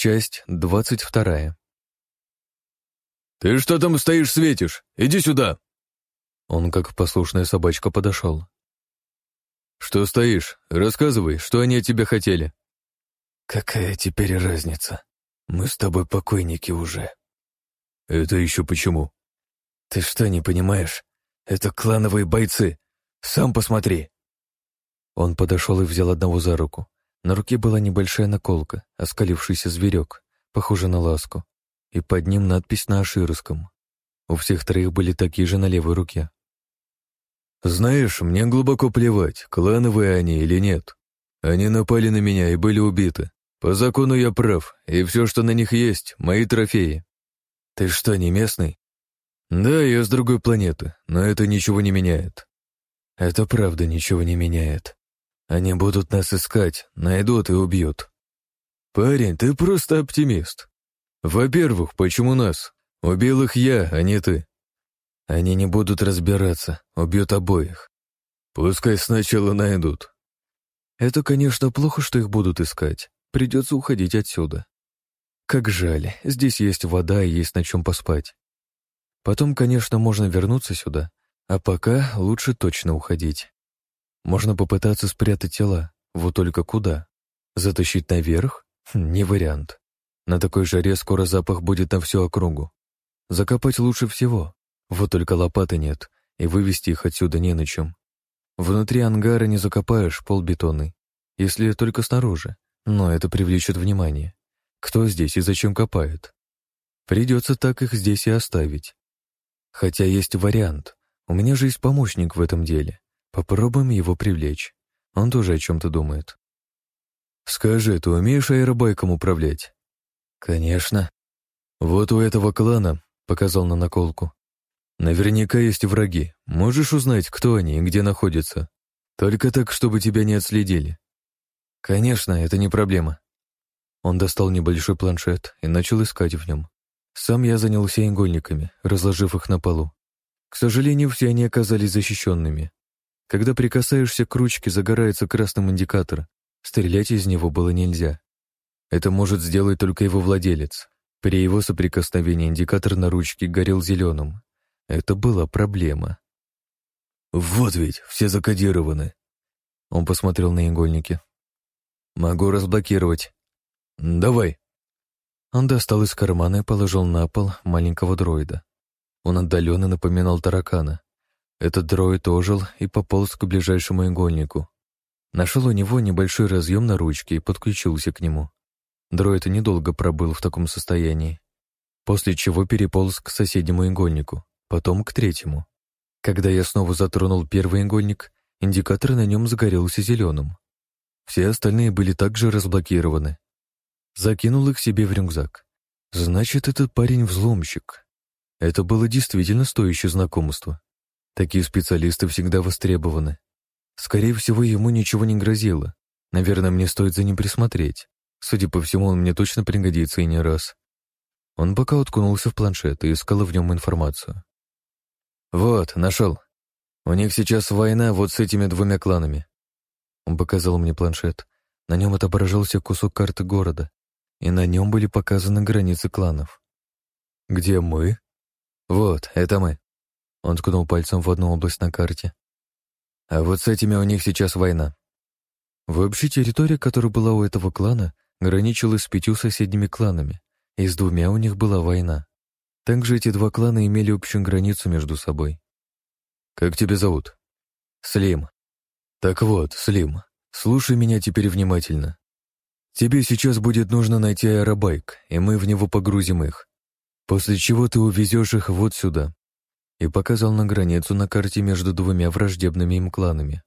Часть двадцать вторая. «Ты что там стоишь, светишь? Иди сюда!» Он, как послушная собачка, подошел. «Что стоишь? Рассказывай, что они от тебя хотели?» «Какая теперь разница? Мы с тобой покойники уже». «Это еще почему?» «Ты что, не понимаешь? Это клановые бойцы. Сам посмотри». Он подошел и взял одного за руку. На руке была небольшая наколка, оскалившийся зверек, похожий на ласку, и под ним надпись на аширском. У всех троих были такие же на левой руке. «Знаешь, мне глубоко плевать, клановые они или нет. Они напали на меня и были убиты. По закону я прав, и все, что на них есть, мои трофеи». «Ты что, не местный?» «Да, я с другой планеты, но это ничего не меняет». «Это правда ничего не меняет. Они будут нас искать, найдут и убьют». «Парень, ты просто оптимист. Во-первых, почему нас? Убил их я, а не ты. Они не будут разбираться, убьют обоих. Пускай сначала найдут. Это, конечно, плохо, что их будут искать. Придется уходить отсюда. Как жаль, здесь есть вода и есть на чем поспать. Потом, конечно, можно вернуться сюда, а пока лучше точно уходить. Можно попытаться спрятать тела, вот только куда? Затащить наверх? Хм, не вариант. На такой жаре скоро запах будет на всю округу. Закопать лучше всего. Вот только лопаты нет, и вывести их отсюда не на чем. Внутри ангара не закопаешь пол бетонный, если только снаружи, но это привлечет внимание. Кто здесь и зачем копает? Придется так их здесь и оставить. Хотя есть вариант. У меня же есть помощник в этом деле. Попробуем его привлечь. Он тоже о чем-то думает. «Скажи, ты умеешь аэробайком управлять?» «Конечно». «Вот у этого клана», — показал на наколку, Наверняка есть враги. Можешь узнать, кто они и где находятся. Только так, чтобы тебя не отследили. Конечно, это не проблема. Он достал небольшой планшет и начал искать в нем. Сам я занялся игольниками, разложив их на полу. К сожалению, все они оказались защищенными. Когда прикасаешься к ручке, загорается красным индикатор. Стрелять из него было нельзя. Это может сделать только его владелец. При его соприкосновении индикатор на ручке горел зеленым, это была проблема. «Вот ведь, все закодированы». Он посмотрел на игольники. «Могу разблокировать. Давай». Он достал из кармана и положил на пол маленького дроида. Он отдаленно напоминал таракана. Этот дроид ожил и пополз к ближайшему игольнику. Нашел у него небольшой разъем на ручке и подключился к нему. Дроид недолго пробыл в таком состоянии, после чего переполз к соседнему игольнику потом к третьему. Когда я снова затронул первый игольник, индикатор на нем загорелся зеленым. Все остальные были также разблокированы. Закинул их себе в рюкзак. Значит, этот парень взломщик. Это было действительно стоящее знакомство. Такие специалисты всегда востребованы. Скорее всего, ему ничего не грозило. Наверное, мне стоит за ним присмотреть. Судя по всему, он мне точно пригодится и не раз. Он пока уткнулся в планшет и искал в нем информацию. «Вот, нашел. У них сейчас война вот с этими двумя кланами». Он показал мне планшет. На нем отображался кусок карты города, и на нем были показаны границы кланов. «Где мы?» «Вот, это мы». Он ткнул пальцем в одну область на карте. «А вот с этими у них сейчас война». Вообще территория, которая была у этого клана, граничила с пятью соседними кланами, и с двумя у них была война. Также эти два клана имели общую границу между собой. «Как тебя зовут?» «Слим». «Так вот, Слим, слушай меня теперь внимательно. Тебе сейчас будет нужно найти аэробайк, и мы в него погрузим их. После чего ты увезешь их вот сюда». И показал на границу на карте между двумя враждебными им кланами.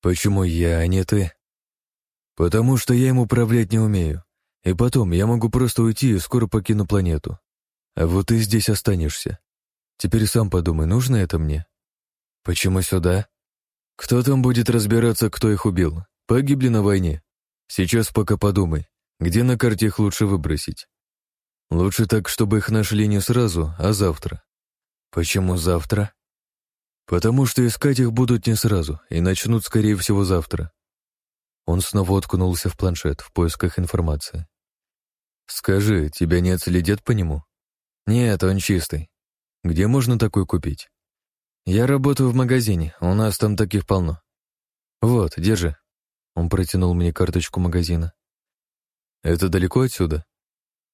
«Почему я, а не ты?» «Потому что я им управлять не умею. И потом, я могу просто уйти и скоро покину планету. А вот ты здесь останешься. Теперь сам подумай, нужно это мне? Почему сюда? Кто там будет разбираться, кто их убил? Погибли на войне. Сейчас пока подумай, где на карте их лучше выбросить. Лучше так, чтобы их нашли не сразу, а завтра. Почему завтра? Потому что искать их будут не сразу и начнут, скорее всего, завтра. Он снова уткнулся в планшет в поисках информации. «Скажи, тебя не отследят по нему?» «Нет, он чистый. Где можно такой купить?» «Я работаю в магазине, у нас там таких полно». «Вот, держи». Он протянул мне карточку магазина. «Это далеко отсюда?»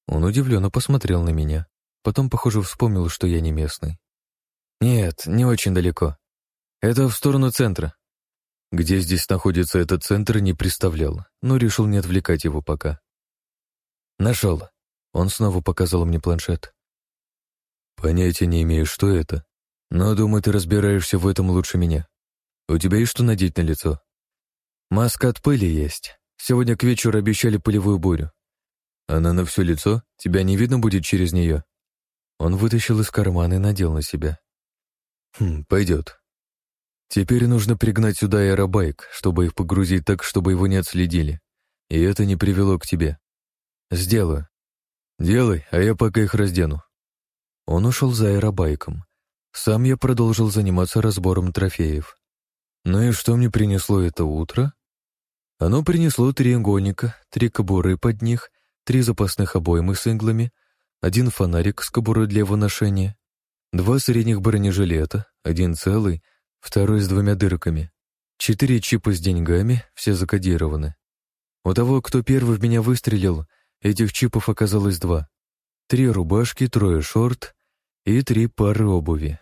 Он удивленно посмотрел на меня. Потом, похоже, вспомнил, что я не местный. «Нет, не очень далеко. Это в сторону центра». Где здесь находится этот центр, не представлял, но решил не отвлекать его пока. «Нашел». Он снова показал мне планшет. «Понятия не имею, что это, но, думаю, ты разбираешься в этом лучше меня. У тебя есть что надеть на лицо?» «Маска от пыли есть. Сегодня к вечеру обещали пылевую бурю. Она на все лицо? Тебя не видно будет через нее?» Он вытащил из кармана и надел на себя. «Хм, пойдет. Теперь нужно пригнать сюда аэробайк, чтобы их погрузить так, чтобы его не отследили. И это не привело к тебе. Сделаю. Делай, а я пока их раздену». Он ушел за аэробайком. Сам я продолжил заниматься разбором трофеев. Ну и что мне принесло это утро? Оно принесло три игольника, три кобуры под них, три запасных обоймы с иглами, один фонарик с кобурой для его ношения, два средних бронежилета, один целый, второй с двумя дырками, четыре чипа с деньгами, все закодированы. У того, кто первый в меня выстрелил, этих чипов оказалось два. Три рубашки, трое шорт и три пары обуви.